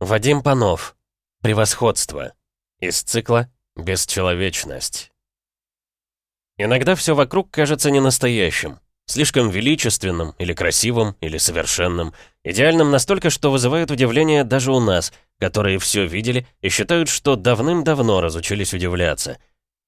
Вадим Панов. Превосходство. Из цикла «Бесчеловечность». Иногда все вокруг кажется ненастоящим. Слишком величественным, или красивым, или совершенным. Идеальным настолько, что вызывает удивление даже у нас, которые все видели и считают, что давным-давно разучились удивляться.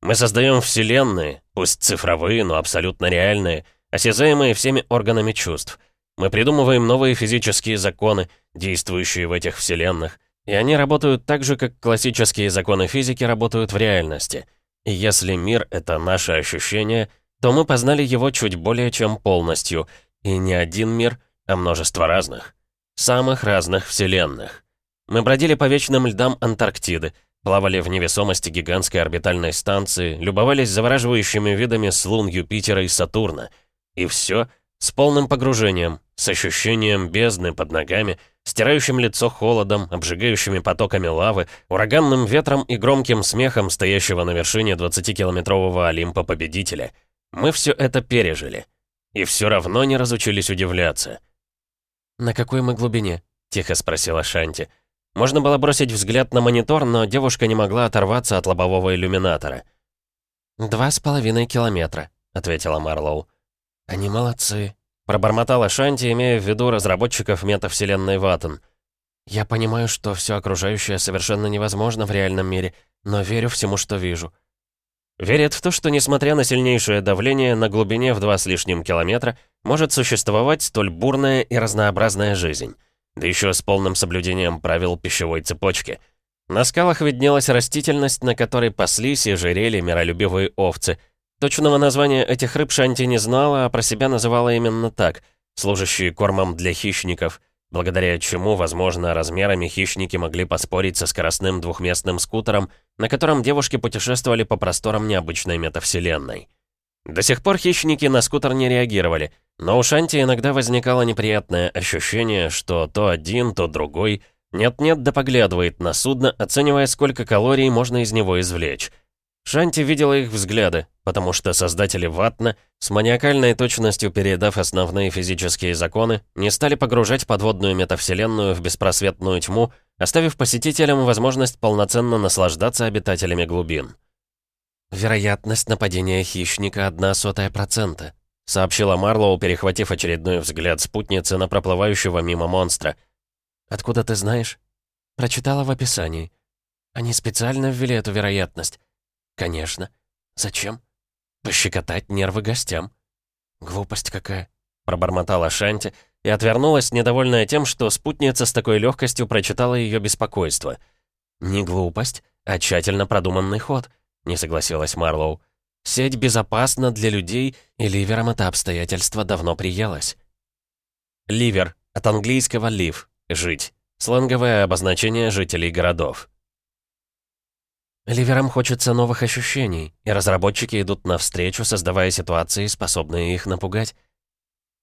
Мы создаем вселенные, пусть цифровые, но абсолютно реальные, осязаемые всеми органами чувств. Мы придумываем новые физические законы, действующие в этих вселенных, и они работают так же, как классические законы физики работают в реальности. И если мир — это наше ощущение — то мы познали его чуть более чем полностью, и не один мир, а множество разных. Самых разных вселенных. Мы бродили по вечным льдам Антарктиды, плавали в невесомости гигантской орбитальной станции, любовались завораживающими видами с лун Юпитера и Сатурна. И все с полным погружением, с ощущением бездны под ногами, стирающим лицо холодом, обжигающими потоками лавы, ураганным ветром и громким смехом стоящего на вершине 20-километрового Олимпа победителя — мы все это пережили. И все равно не разучились удивляться. «На какой мы глубине?» — тихо спросила Шанти. Можно было бросить взгляд на монитор, но девушка не могла оторваться от лобового иллюминатора. «Два с половиной километра», — ответила Марлоу. «Они молодцы», — пробормотала Шанти, имея в виду разработчиков метавселенной Ваттон. «Я понимаю, что все окружающее совершенно невозможно в реальном мире, но верю всему, что вижу. Верит в то, что, несмотря на сильнейшее давление, на глубине в два с лишним километра может существовать столь бурная и разнообразная жизнь. Да еще с полным соблюдением правил пищевой цепочки. На скалах виднелась растительность, на которой паслись и жирели миролюбивые овцы. Точного названия этих рыб Шанти не знала, а про себя называла именно так, служащие кормом для хищников — благодаря чему, возможно, размерами хищники могли поспорить со скоростным двухместным скутером, на котором девушки путешествовали по просторам необычной метавселенной. До сих пор хищники на скутер не реагировали, но у Шанти иногда возникало неприятное ощущение, что то один, то другой нет-нет да поглядывает на судно, оценивая, сколько калорий можно из него извлечь. Шанти видела их взгляды, потому что создатели Ватна, с маниакальной точностью передав основные физические законы, не стали погружать подводную метавселенную в беспросветную тьму, оставив посетителям возможность полноценно наслаждаться обитателями глубин. «Вероятность нападения хищника — одна сотая процента», сообщила Марлоу, перехватив очередной взгляд спутницы на проплывающего мимо монстра. «Откуда ты знаешь?» «Прочитала в описании. Они специально ввели эту вероятность. «Конечно. Зачем?» «Пощекотать нервы гостям». «Глупость какая», — пробормотала Шанти и отвернулась, недовольная тем, что спутница с такой легкостью прочитала ее беспокойство. «Не глупость, а тщательно продуманный ход», — не согласилась Марлоу. «Сеть безопасна для людей, и ливерам это обстоятельство давно приелось». Ливер, от английского «live» — «жить». Сленговое обозначение жителей городов. Ливерам хочется новых ощущений, и разработчики идут навстречу, создавая ситуации, способные их напугать.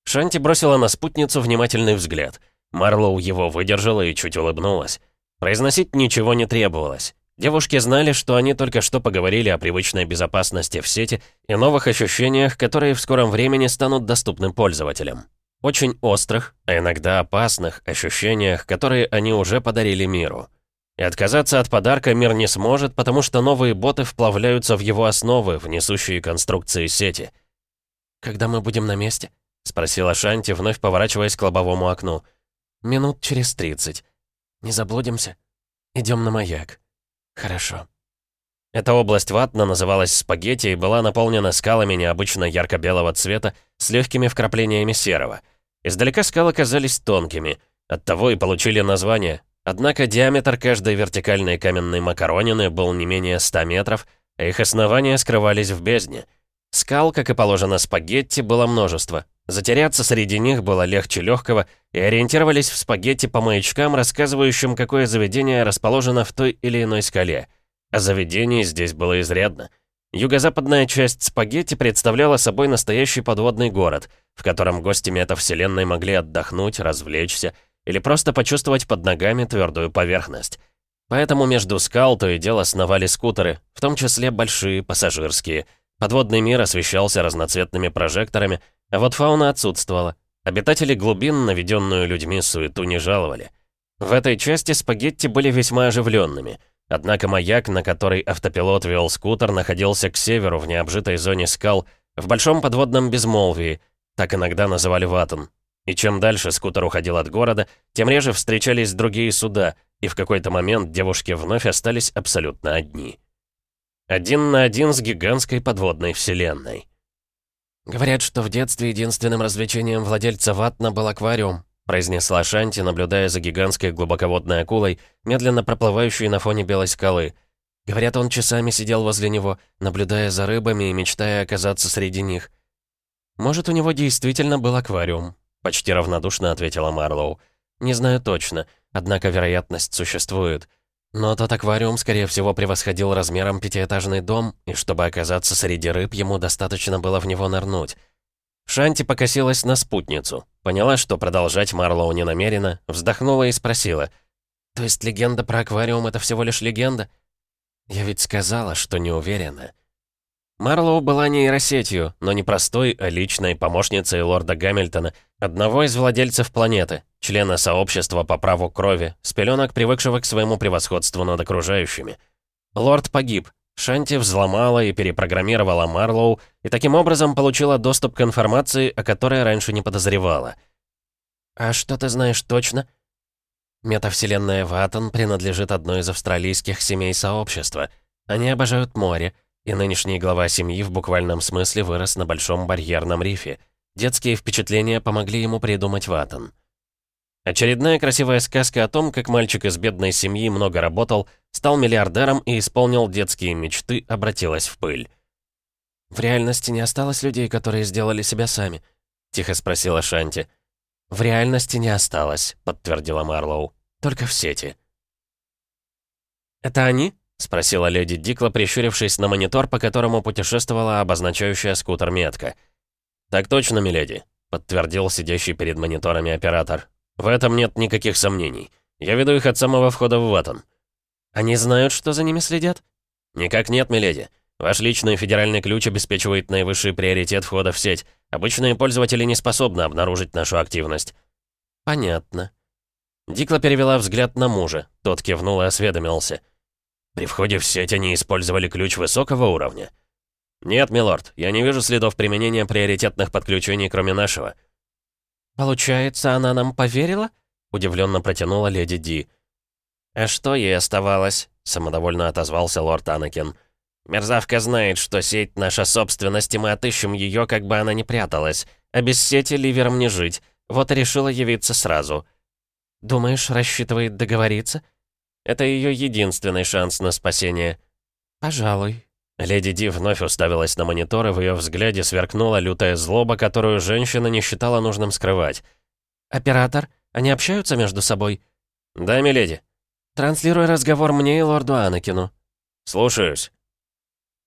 Шанти бросила на спутницу внимательный взгляд. Марлоу его выдержала и чуть улыбнулась. Произносить ничего не требовалось. Девушки знали, что они только что поговорили о привычной безопасности в сети и новых ощущениях, которые в скором времени станут доступны пользователям. Очень острых, а иногда опасных ощущениях, которые они уже подарили миру. И отказаться от подарка мир не сможет, потому что новые боты вплавляются в его основы, в несущие конструкции сети. «Когда мы будем на месте?» — спросила Шанти, вновь поворачиваясь к лобовому окну. «Минут через тридцать. Не заблудимся? Идем на маяк». «Хорошо». Эта область ватна называлась спагетти и была наполнена скалами необычно ярко-белого цвета с легкими вкраплениями серого. Издалека скалы казались тонкими, оттого и получили название Однако диаметр каждой вертикальной каменной макаронины был не менее 100 метров, а их основания скрывались в бездне. Скал, как и положено спагетти, было множество. Затеряться среди них было легче легкого, и ориентировались в спагетти по маячкам, рассказывающим, какое заведение расположено в той или иной скале. А заведений здесь было изрядно. Юго-западная часть спагетти представляла собой настоящий подводный город, в котором гости метавселенной могли отдохнуть, развлечься, или просто почувствовать под ногами твердую поверхность. Поэтому между скал то и дело сновали скутеры, в том числе большие, пассажирские. Подводный мир освещался разноцветными прожекторами, а вот фауна отсутствовала. Обитатели глубин, наведенную людьми суету, не жаловали. В этой части спагетти были весьма оживленными. Однако маяк, на который автопилот вел скутер, находился к северу, в необжитой зоне скал, в большом подводном безмолвии, так иногда называли Ватон. И чем дальше скутер уходил от города, тем реже встречались другие суда, и в какой-то момент девушки вновь остались абсолютно одни. Один на один с гигантской подводной вселенной. «Говорят, что в детстве единственным развлечением владельца Ватна был аквариум», произнесла Шанти, наблюдая за гигантской глубоководной акулой, медленно проплывающей на фоне белой скалы. Говорят, он часами сидел возле него, наблюдая за рыбами и мечтая оказаться среди них. «Может, у него действительно был аквариум», — почти равнодушно ответила Марлоу. «Не знаю точно, однако вероятность существует. Но тот аквариум, скорее всего, превосходил размером пятиэтажный дом, и чтобы оказаться среди рыб, ему достаточно было в него нырнуть. Шанти покосилась на спутницу, поняла, что продолжать Марлоу не намерена, вздохнула и спросила. «То есть легенда про аквариум — это всего лишь легенда?» «Я ведь сказала, что не уверена». Марлоу была нейросетью, но не простой, а личной помощницей лорда Гамильтона, одного из владельцев планеты, члена сообщества по праву крови, с пеленок, привыкшего к своему превосходству над окружающими. Лорд погиб. Шанти взломала и перепрограммировала Марлоу, и таким образом получила доступ к информации, о которой раньше не подозревала. «А что ты знаешь точно?» Метавселенная Ватан принадлежит одной из австралийских семей сообщества. Они обожают море, и нынешний глава семьи в буквальном смысле вырос на Большом барьерном рифе. Детские впечатления помогли ему придумать ватан. Очередная красивая сказка о том, как мальчик из бедной семьи много работал, стал миллиардером и исполнил детские мечты, обратилась в пыль. «В реальности не осталось людей, которые сделали себя сами?» — тихо спросила Шанти. «В реальности не осталось», — подтвердила Марлоу. «Только в сети». «Это они?» — спросила леди Дикла, прищурившись на монитор, по которому путешествовала обозначающая скутер метка. «Так точно, миледи», — подтвердил сидящий перед мониторами оператор. «В этом нет никаких сомнений. Я веду их от самого входа в Ватон». «Они знают, что за ними следят?» «Никак нет, миледи. Ваш личный федеральный ключ обеспечивает наивысший приоритет входа в сеть. Обычные пользователи не способны обнаружить нашу активность». «Понятно». Дикла перевела взгляд на мужа. Тот кивнул и осведомился. При входе в сеть они использовали ключ высокого уровня. Нет, милорд, я не вижу следов применения приоритетных подключений, кроме нашего. Получается, она нам поверила? Удивленно протянула леди Ди. А что ей оставалось? Самодовольно отозвался лорд Анакин. Мерзавка знает, что сеть наша собственность, и мы отыщем ее, как бы она ни пряталась. А без сети ливером не жить. Вот и решила явиться сразу. Думаешь, рассчитывает договориться? Это ее единственный шанс на спасение. Пожалуй. Леди Ди вновь уставилась на монитор, и в ее взгляде сверкнула лютая злоба, которую женщина не считала нужным скрывать. «Оператор, они общаются между собой?» «Да, миледи». «Транслируй разговор мне и лорду Анакину». «Слушаюсь».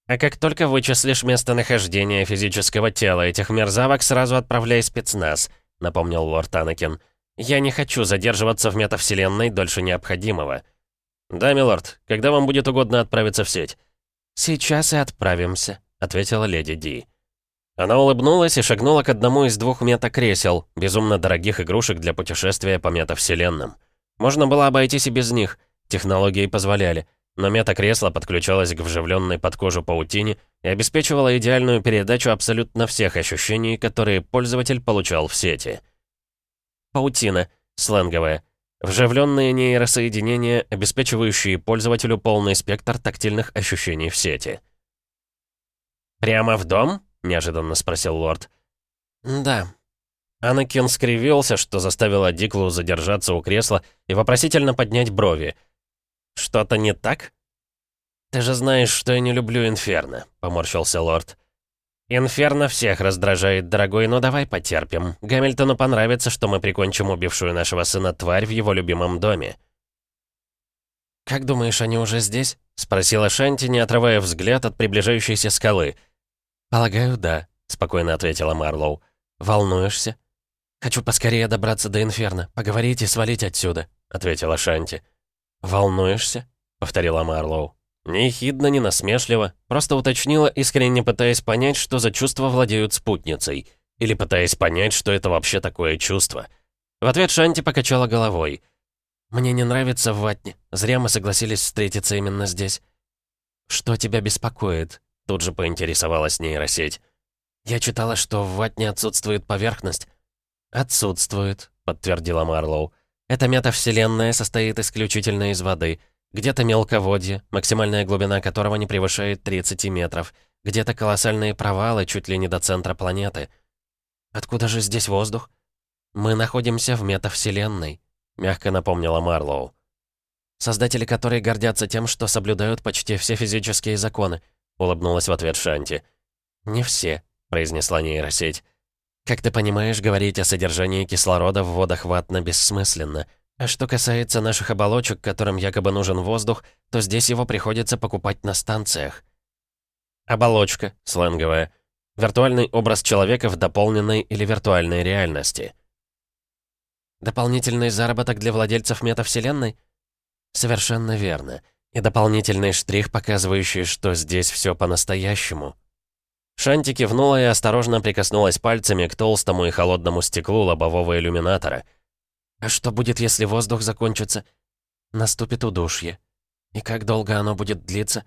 «А как только вычислишь местонахождение физического тела этих мерзавок, сразу отправляй спецназ», — напомнил лорд Анакин. «Я не хочу задерживаться в метавселенной дольше необходимого». «Да, милорд. Когда вам будет угодно отправиться в сеть?» «Сейчас и отправимся», — ответила леди Ди. Она улыбнулась и шагнула к одному из двух метакресел, безумно дорогих игрушек для путешествия по метавселенным. Можно было обойтись и без них, технологии позволяли, но метакресло подключалось к вживленной под кожу паутине и обеспечивало идеальную передачу абсолютно всех ощущений, которые пользователь получал в сети. Паутина, сленговая, Вживленные нейросоединения, обеспечивающие пользователю полный спектр тактильных ощущений в сети. «Прямо в дом?» — неожиданно спросил лорд. «Да». Анакин скривился, что заставило Диклу задержаться у кресла и вопросительно поднять брови. «Что-то не так?» «Ты же знаешь, что я не люблю Инферно», — поморщился лорд. «Инферно всех раздражает, дорогой, но давай потерпим. Гамильтону понравится, что мы прикончим убившую нашего сына тварь в его любимом доме». «Как думаешь, они уже здесь?» — спросила Шанти, не отрывая взгляд от приближающейся скалы. «Полагаю, да», — спокойно ответила Марлоу. «Волнуешься?» «Хочу поскорее добраться до Инферно, поговорить и свалить отсюда», — ответила Шанти. «Волнуешься?» — повторила Марлоу. Ни ехидно, ни насмешливо, просто уточнила, искренне пытаясь понять, что за чувства владеют спутницей. Или пытаясь понять, что это вообще такое чувство. В ответ Шанти покачала головой. «Мне не нравится в Ватне. Зря мы согласились встретиться именно здесь». «Что тебя беспокоит?» Тут же поинтересовалась нейросеть. «Я читала, что в Ватне отсутствует поверхность». «Отсутствует», — подтвердила Марлоу. «Эта метавселенная состоит исключительно из воды. Где-то мелководье, максимальная глубина которого не превышает 30 метров. Где-то колоссальные провалы чуть ли не до центра планеты. Откуда же здесь воздух? Мы находимся в метавселенной мягко напомнила Марлоу. «Создатели которой гордятся тем, что соблюдают почти все физические законы», улыбнулась в ответ Шанти. «Не все», произнесла нейросеть. «Как ты понимаешь, говорить о содержании кислорода в водах ватно бессмысленно. А что касается наших оболочек, которым якобы нужен воздух, то здесь его приходится покупать на станциях». Оболочка, сленговая. Виртуальный образ человека в дополненной или виртуальной реальности. Дополнительный заработок для владельцев метавселенной? Совершенно верно. И дополнительный штрих, показывающий, что здесь все по-настоящему. Шанти кивнула и осторожно прикоснулась пальцами к толстому и холодному стеклу лобового иллюминатора. «А что будет, если воздух закончится?» «Наступит удушье. И как долго оно будет длиться?»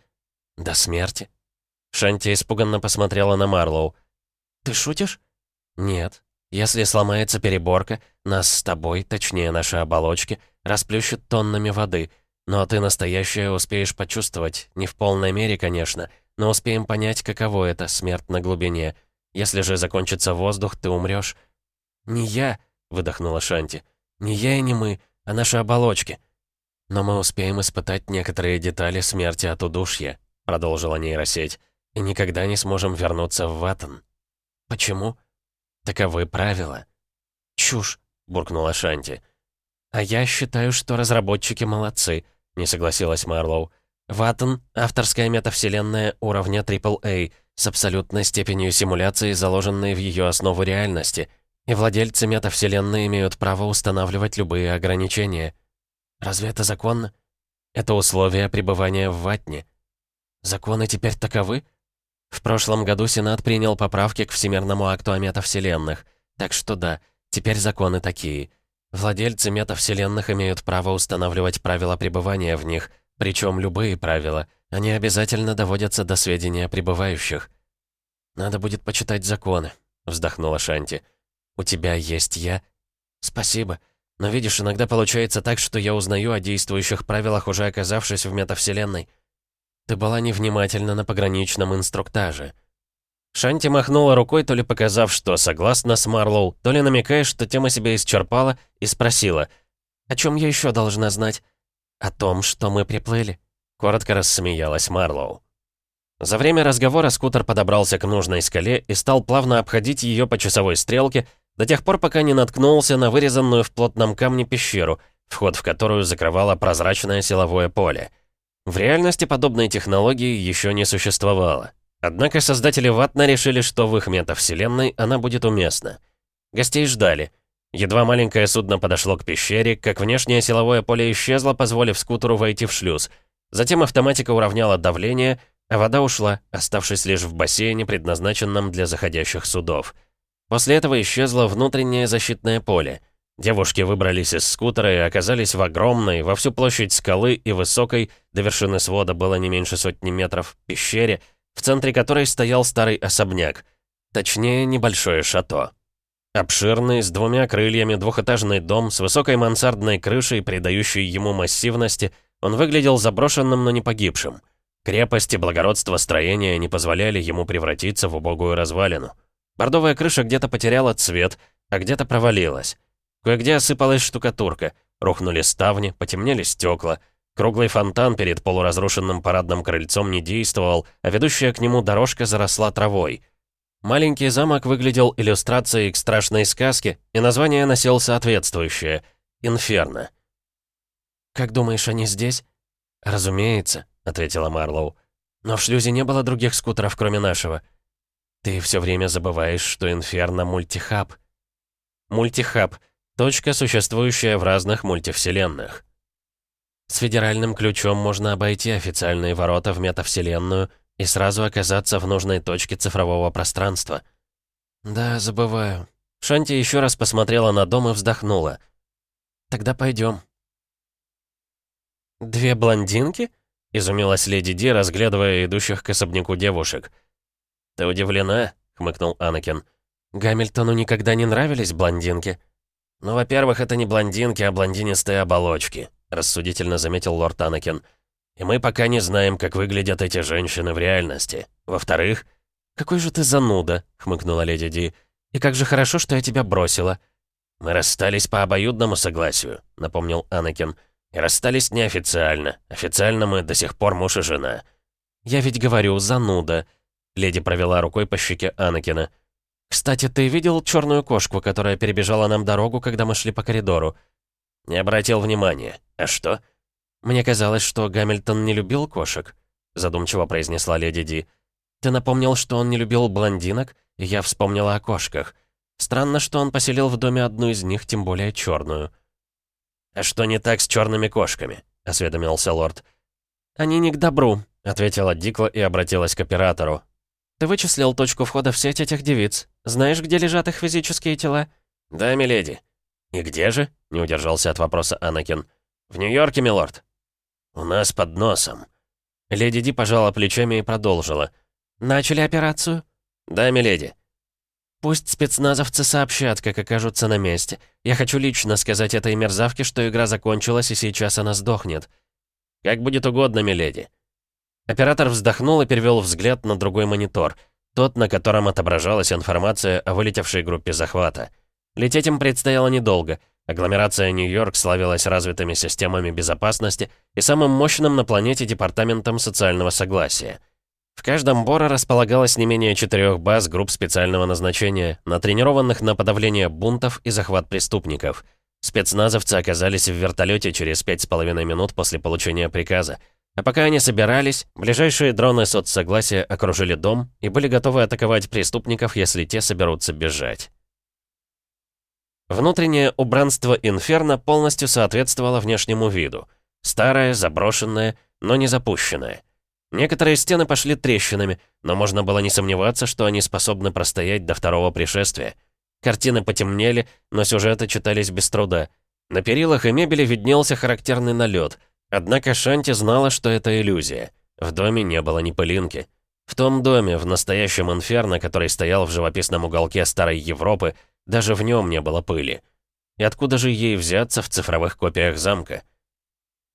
«До смерти». Шанти испуганно посмотрела на Марлоу. «Ты шутишь?» «Нет. Если сломается переборка, нас с тобой, точнее наши оболочки, расплющит тоннами воды. Но ты настоящее успеешь почувствовать, не в полной мере, конечно, но успеем понять, каково это, смерть на глубине. Если же закончится воздух, ты умрешь. «Не я», — выдохнула Шанти. «Не я и не мы, а наши оболочки». «Но мы успеем испытать некоторые детали смерти от удушья», — продолжила нейросеть, «и никогда не сможем вернуться в Ватан». «Почему?» Таковы правила». «Чушь», — буркнула Шанти. «А я считаю, что разработчики молодцы», — не согласилась Марлоу. «Ваттон — авторская метавселенная уровня AAA с абсолютной степенью симуляции, заложенной в ее основу реальности, и владельцы метавселенной имеют право устанавливать любые ограничения. Разве это законно? Это условия пребывания в Ватне. Законы теперь таковы?» В прошлом году Сенат принял поправки к Всемирному акту о метавселенных. Так что да, теперь законы такие. Владельцы метавселенных имеют право устанавливать правила пребывания в них, причем любые правила. Они обязательно доводятся до сведения пребывающих. «Надо будет почитать законы», — вздохнула Шанти. «У тебя есть я?» «Спасибо. Но видишь, иногда получается так, что я узнаю о действующих правилах, уже оказавшись в метавселенной. Ты была невнимательна на пограничном инструктаже». Шанти махнула рукой, то ли показав, что согласна с Марлоу, то ли намекая, что тема себя исчерпала, и спросила, «О чем я еще должна знать?» «О том, что мы приплыли», — коротко рассмеялась Марлоу. За время разговора скутер подобрался к нужной скале и стал плавно обходить ее по часовой стрелке до тех пор, пока не наткнулся на вырезанную в плотном камне пещеру, вход в которую закрывало прозрачное силовое поле. В реальности подобной технологии еще не существовало. Однако создатели Ватна решили, что в их метавселенной она будет уместна. Гостей ждали. Едва маленькое судно подошло к пещере, как внешнее силовое поле исчезло, позволив скутеру войти в шлюз. Затем автоматика уравняла давление, а вода ушла, оставшись лишь в бассейне, предназначенном для заходящих судов. После этого исчезло внутреннее защитное поле — Девушки выбрались из скутера и оказались в огромной, во всю площадь скалы и высокой, до вершины свода было не меньше сотни метров, пещере, в центре которой стоял старый особняк. Точнее, небольшое шато. Обширный, с двумя крыльями, двухэтажный дом с высокой мансардной крышей, придающей ему массивности, он выглядел заброшенным, но не погибшим. Крепость и благородство строения не позволяли ему превратиться в убогую развалину. Бордовая крыша где-то потеряла цвет, а где-то провалилась. Кое-где осыпалась штукатурка, рухнули ставни, потемнели стекла. Круглый фонтан перед полуразрушенным парадным крыльцом не действовал, а ведущая к нему дорожка заросла травой. Маленький замок выглядел иллюстрацией к страшной сказке, и название носил соответствующее — «Инферно». «Как думаешь, они здесь?» «Разумеется», — ответила Марлоу. «Но в шлюзе не было других скутеров, кроме нашего». «Ты все время забываешь, что Инферно — мультихаб». «Мультихаб — Точка, существующая в разных мультивселенных. С федеральным ключом можно обойти официальные ворота в метавселенную и сразу оказаться в нужной точке цифрового пространства. Да, забываю. Шанти еще раз посмотрела на дом и вздохнула. Тогда пойдем. «Две блондинки?» — изумилась леди Ди, разглядывая идущих к особняку девушек. «Ты удивлена?» — хмыкнул Анакин. «Гамильтону никогда не нравились блондинки?» «Ну, во-первых, это не блондинки, а блондинистые оболочки», — рассудительно заметил лорд Анакин. «И мы пока не знаем, как выглядят эти женщины в реальности. Во-вторых...» «Какой же ты зануда», — хмыкнула леди Ди. «И как же хорошо, что я тебя бросила». «Мы расстались по обоюдному согласию», — напомнил Анакин. «И расстались неофициально. Официально мы до сих пор муж и жена». «Я ведь говорю, зануда», — леди провела рукой по щеке Анакина. «Кстати, ты видел черную кошку, которая перебежала нам дорогу, когда мы шли по коридору?» «Не обратил внимания. А что?» «Мне казалось, что Гамильтон не любил кошек», — задумчиво произнесла леди Ди. «Ты напомнил, что он не любил блондинок, и я вспомнила о кошках. Странно, что он поселил в доме одну из них, тем более черную». «А что не так с черными кошками?» — осведомился лорд. «Они не к добру», — ответила Дикла и обратилась к оператору. «Ты вычислил точку входа в сеть этих девиц. Знаешь, где лежат их физические тела?» «Да, миледи». «И где же?» — не удержался от вопроса Анакин. «В Нью-Йорке, милорд». «У нас под носом». Леди Ди пожала плечами и продолжила. «Начали операцию?» «Да, миледи». «Пусть спецназовцы сообщат, как окажутся на месте. Я хочу лично сказать этой мерзавке, что игра закончилась, и сейчас она сдохнет». «Как будет угодно, миледи». Оператор вздохнул и перевел взгляд на другой монитор, тот, на котором отображалась информация о вылетевшей группе захвата. Лететь им предстояло недолго. Агломерация Нью-Йорк славилась развитыми системами безопасности и самым мощным на планете департаментом социального согласия. В каждом Бора располагалось не менее четырех баз групп специального назначения, натренированных на подавление бунтов и захват преступников. Спецназовцы оказались в вертолете через пять с половиной минут после получения приказа. А пока они собирались, ближайшие дроны соцсогласия окружили дом и были готовы атаковать преступников, если те соберутся бежать. Внутреннее убранство Инферно полностью соответствовало внешнему виду. Старое, заброшенное, но не запущенное. Некоторые стены пошли трещинами, но можно было не сомневаться, что они способны простоять до второго пришествия. Картины потемнели, но сюжеты читались без труда. На перилах и мебели виднелся характерный налет — Однако Шанти знала, что это иллюзия. В доме не было ни пылинки. В том доме, в настоящем инферно, который стоял в живописном уголке Старой Европы, даже в нем не было пыли. И откуда же ей взяться в цифровых копиях замка?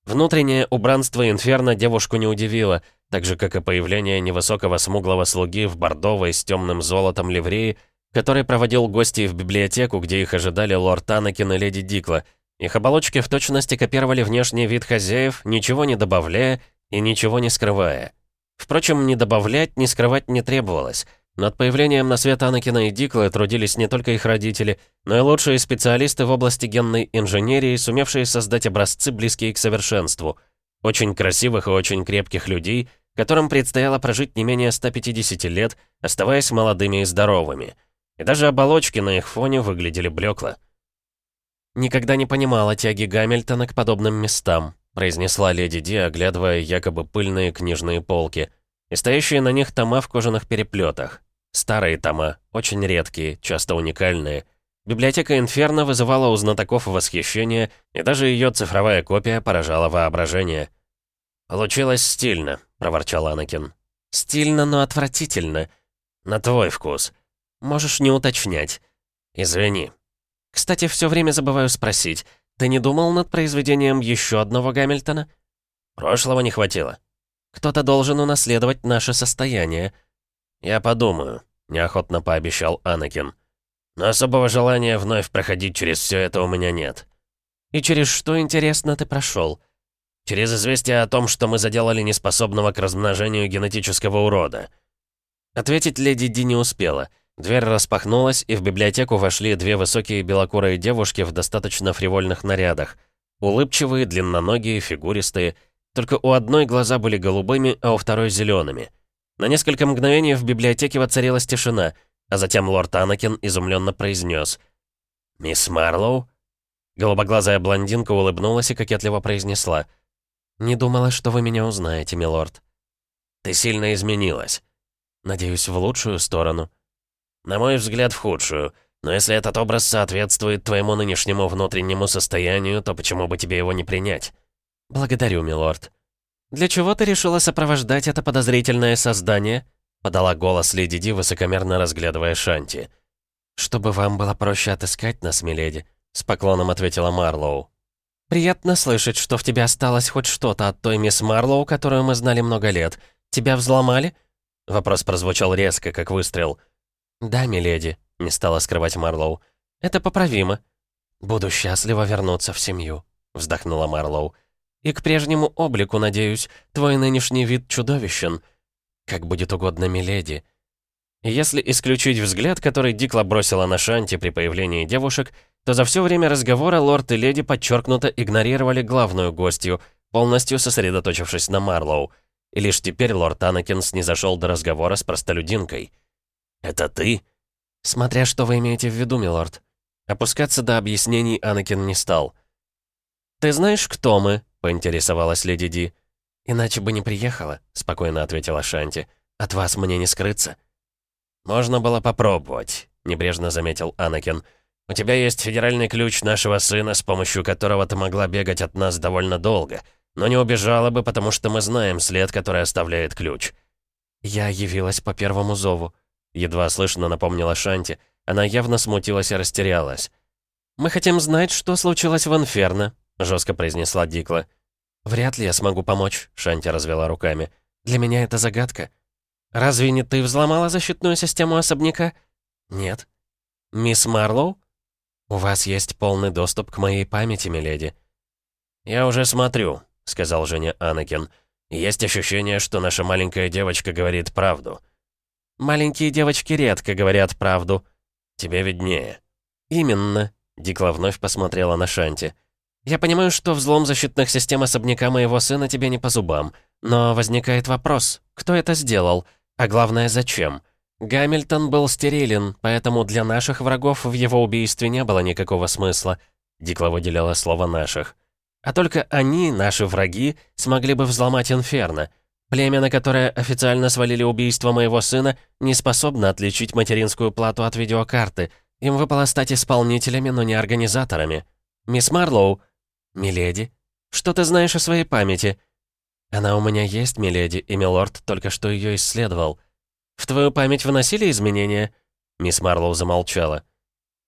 Внутреннее убранство инферно девушку не удивило, так же, как и появление невысокого смуглого слуги в бордовой с темным золотом ливреи, который проводил гостей в библиотеку, где их ожидали лорд Анакин и леди Дикла — их оболочки в точности копировали внешний вид хозяев, ничего не добавляя и ничего не скрывая. Впрочем, не добавлять, не скрывать не требовалось. Над появлением на свет Анакина и Диклы трудились не только их родители, но и лучшие специалисты в области генной инженерии, сумевшие создать образцы, близкие к совершенству. Очень красивых и очень крепких людей, которым предстояло прожить не менее 150 лет, оставаясь молодыми и здоровыми. И даже оболочки на их фоне выглядели блекло. «Никогда не понимала тяги Гамильтона к подобным местам», произнесла леди Ди, оглядывая якобы пыльные книжные полки. И стоящие на них тома в кожаных переплетах. Старые тома, очень редкие, часто уникальные. Библиотека Инферно вызывала у знатоков восхищение, и даже ее цифровая копия поражала воображение. «Получилось стильно», — проворчал Анакин. «Стильно, но отвратительно. На твой вкус. Можешь не уточнять». «Извини», кстати, все время забываю спросить, ты не думал над произведением еще одного Гамильтона? Прошлого не хватило. Кто-то должен унаследовать наше состояние. Я подумаю, неохотно пообещал Анакин. Но особого желания вновь проходить через все это у меня нет. И через что, интересно, ты прошел? Через известие о том, что мы заделали неспособного к размножению генетического урода. Ответить леди Ди не успела. Дверь распахнулась, и в библиотеку вошли две высокие белокурые девушки в достаточно фривольных нарядах. Улыбчивые, длинноногие, фигуристые. Только у одной глаза были голубыми, а у второй зелеными. На несколько мгновений в библиотеке воцарилась тишина, а затем лорд Анакин изумленно произнес. «Мисс Марлоу?» Голубоглазая блондинка улыбнулась и кокетливо произнесла. «Не думала, что вы меня узнаете, милорд». «Ты сильно изменилась». «Надеюсь, в лучшую сторону». На мой взгляд, в худшую. Но если этот образ соответствует твоему нынешнему внутреннему состоянию, то почему бы тебе его не принять? «Благодарю, милорд». «Для чего ты решила сопровождать это подозрительное создание?» подала голос леди Ди, высокомерно разглядывая Шанти. «Чтобы вам было проще отыскать нас, миледи», — с поклоном ответила Марлоу. «Приятно слышать, что в тебе осталось хоть что-то от той мисс Марлоу, которую мы знали много лет. Тебя взломали?» Вопрос прозвучал резко, как выстрел. «Да, миледи», — не стала скрывать Марлоу. «Это поправимо». «Буду счастлива вернуться в семью», — вздохнула Марлоу. «И к прежнему облику, надеюсь. Твой нынешний вид чудовищен. Как будет угодно миледи». Если исключить взгляд, который Дикла бросила на Шанти при появлении девушек, то за все время разговора лорд и леди подчеркнуто игнорировали главную гостью, полностью сосредоточившись на Марлоу. И лишь теперь лорд Анакинс не зашел до разговора с простолюдинкой. «Это ты?» «Смотря что вы имеете в виду, милорд». Опускаться до объяснений Анакин не стал. «Ты знаешь, кто мы?» — поинтересовалась леди Ди. «Иначе бы не приехала», — спокойно ответила Шанти. «От вас мне не скрыться». «Можно было попробовать», — небрежно заметил Анакин. «У тебя есть федеральный ключ нашего сына, с помощью которого ты могла бегать от нас довольно долго, но не убежала бы, потому что мы знаем след, который оставляет ключ». «Я явилась по первому зову», — едва слышно напомнила Шанти. Она явно смутилась и растерялась. «Мы хотим знать, что случилось в Инферно», — жестко произнесла Дикла. «Вряд ли я смогу помочь», — Шанти развела руками. «Для меня это загадка». «Разве не ты взломала защитную систему особняка?» «Нет». «Мисс Марлоу?» «У вас есть полный доступ к моей памяти, миледи». «Я уже смотрю», — сказал Женя Анакин. «Есть ощущение, что наша маленькая девочка говорит правду». «Маленькие девочки редко говорят правду». «Тебе виднее». «Именно», — Дикла вновь посмотрела на Шанти. «Я понимаю, что взлом защитных систем особняка моего сына тебе не по зубам, но возникает вопрос, кто это сделал, а главное, зачем?» Гамильтон был стерилен, поэтому для наших врагов в его убийстве не было никакого смысла. Дикла выделяла слово «наших». А только они, наши враги, смогли бы взломать Инферно. Племя, на которое официально свалили убийство моего сына, не способно отличить материнскую плату от видеокарты. Им выпало стать исполнителями, но не организаторами. Мисс Марлоу, «Миледи, что ты знаешь о своей памяти?» «Она у меня есть, миледи, и милорд только что ее исследовал. В твою память вносили изменения?» Мисс Марлоу замолчала.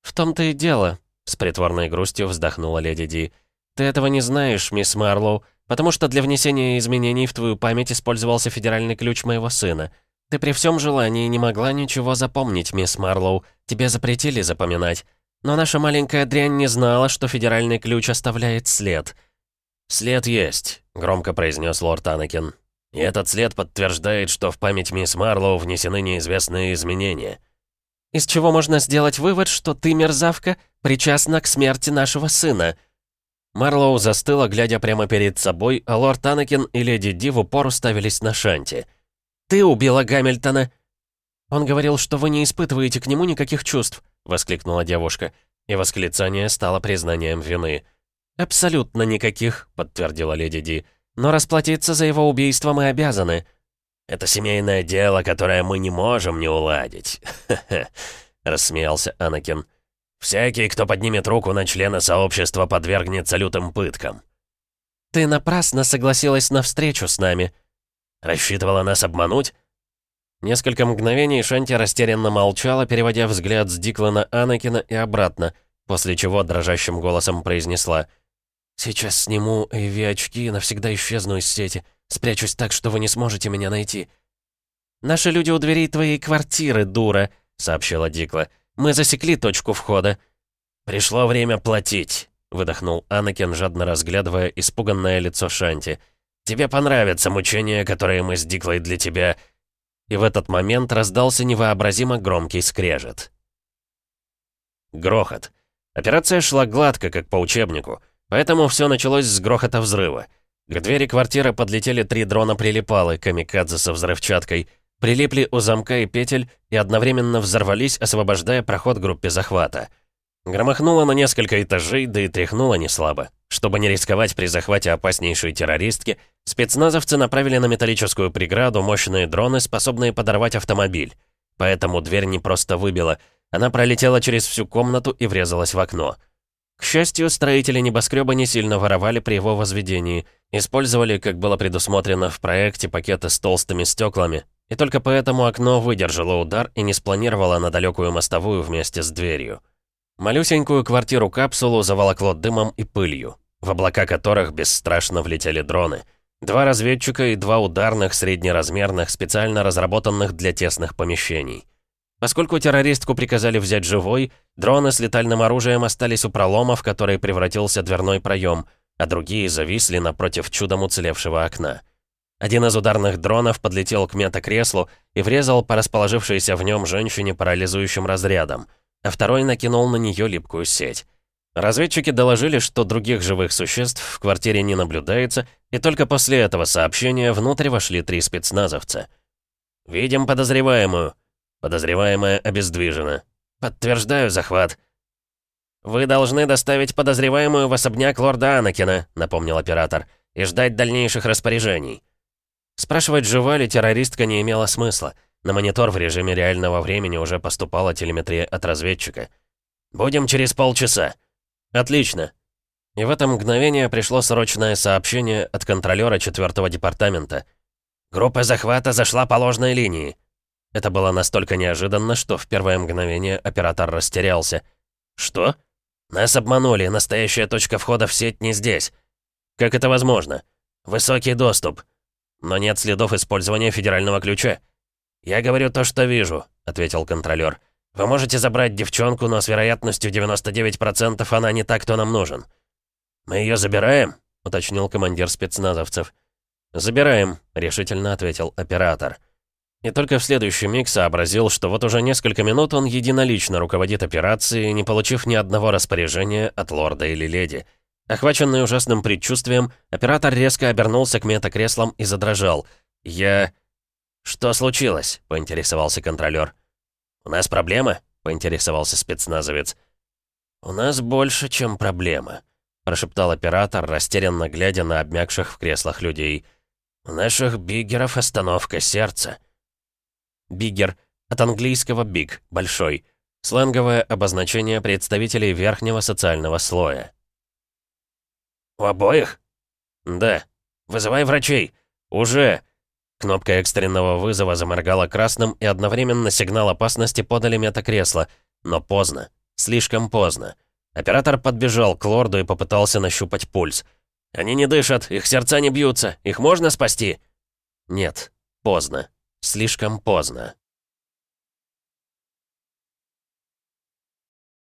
«В том-то и дело», — с притворной грустью вздохнула леди Ди. «Ты этого не знаешь, мисс Марлоу, потому что для внесения изменений в твою память использовался федеральный ключ моего сына. Ты при всем желании не могла ничего запомнить, мисс Марлоу. Тебе запретили запоминать. Но наша маленькая дрянь не знала, что федеральный ключ оставляет след. «След есть», — громко произнес лорд Анакин. «И этот след подтверждает, что в память мисс Марлоу внесены неизвестные изменения». «Из чего можно сделать вывод, что ты, мерзавка, причастна к смерти нашего сына?» Марлоу застыла, глядя прямо перед собой, а лорд Анакин и леди Ди в упор уставились на Шанти. «Ты убила Гамильтона!» «Он говорил, что вы не испытываете к нему никаких чувств», — воскликнула девушка, и восклицание стало признанием вины. «Абсолютно никаких», — подтвердила леди Ди. «Но расплатиться за его убийство мы обязаны». «Это семейное дело, которое мы не можем не уладить», — рассмеялся Анакин. «Всякий, кто поднимет руку на члена сообщества, подвергнется лютым пыткам». «Ты напрасно согласилась на встречу с нами». «Рассчитывала нас обмануть?» Несколько мгновений Шанти растерянно молчала, переводя взгляд с Дикла на Анакина и обратно, после чего дрожащим голосом произнесла «Сейчас сниму Эйви-очки и навсегда исчезну из сети. Спрячусь так, что вы не сможете меня найти». «Наши люди у дверей твоей квартиры, дура», — сообщила Дикла. «Мы засекли точку входа». «Пришло время платить», — выдохнул Анакин, жадно разглядывая испуганное лицо Шанти. «Тебе понравятся мучения, которые мы с Диклой для тебя...» и в этот момент раздался невообразимо громкий скрежет. Грохот. Операция шла гладко, как по учебнику, поэтому все началось с грохота взрыва. К двери квартиры подлетели три дрона-прилипалы, камикадзе со взрывчаткой, прилипли у замка и петель и одновременно взорвались, освобождая проход группе захвата. Громыхнуло на несколько этажей, да и тряхнуло неслабо. Чтобы не рисковать при захвате опаснейшей террористки, спецназовцы направили на металлическую преграду мощные дроны, способные подорвать автомобиль. Поэтому дверь не просто выбила, она пролетела через всю комнату и врезалась в окно. К счастью, строители небоскреба не сильно воровали при его возведении, Использовали, как было предусмотрено в проекте, пакеты с толстыми стеклами, и только поэтому окно выдержало удар и не спланировало на далекую мостовую вместе с дверью. Малюсенькую квартиру-капсулу заволокло дымом и пылью, в облака которых бесстрашно влетели дроны. Два разведчика и два ударных среднеразмерных, специально разработанных для тесных помещений. Поскольку террористку приказали взять живой, дроны с летальным оружием остались у пролома, в который превратился дверной проем, а другие зависли напротив чудом уцелевшего окна. Один из ударных дронов подлетел к метакреслу и врезал по расположившейся в нем женщине парализующим разрядом, а второй накинул на нее липкую сеть. Разведчики доложили, что других живых существ в квартире не наблюдается, и только после этого сообщения внутрь вошли три спецназовца. «Видим подозреваемую», Подозреваемая обездвижена. Подтверждаю захват. «Вы должны доставить подозреваемую в особняк лорда Анакина», — напомнил оператор, «и ждать дальнейших распоряжений». Спрашивать, жива ли террористка, не имело смысла. На монитор в режиме реального времени уже поступала телеметрия от разведчика. «Будем через полчаса». «Отлично». И в это мгновение пришло срочное сообщение от контролера четвертого департамента. «Группа захвата зашла по ложной линии. Это было настолько неожиданно, что в первое мгновение оператор растерялся. «Что? Нас обманули, настоящая точка входа в сеть не здесь. Как это возможно? Высокий доступ. Но нет следов использования федерального ключа. Я говорю то, что вижу», — ответил контролер. «Вы можете забрать девчонку, но с вероятностью 99% она не та, кто нам нужен». «Мы ее забираем?» — уточнил командир спецназовцев. «Забираем», — решительно ответил оператор. И только в следующий миг сообразил, что вот уже несколько минут он единолично руководит операцией, не получив ни одного распоряжения от лорда или леди. Охваченный ужасным предчувствием, оператор резко обернулся к метакреслам и задрожал. «Я...» «Что случилось?» — поинтересовался контролер. «У нас проблема?» — поинтересовался спецназовец. «У нас больше, чем проблема», — прошептал оператор, растерянно глядя на обмякших в креслах людей. «У наших биггеров остановка сердца». Биггер. От английского big – большой. Сленговое обозначение представителей верхнего социального слоя. «У обоих?» «Да. Вызывай врачей. Уже!» Кнопка экстренного вызова заморгала красным, и одновременно сигнал опасности подали метакресло. Но поздно. Слишком поздно. Оператор подбежал к лорду и попытался нащупать пульс. «Они не дышат, их сердца не бьются. Их можно спасти?» «Нет. Поздно. Слишком поздно.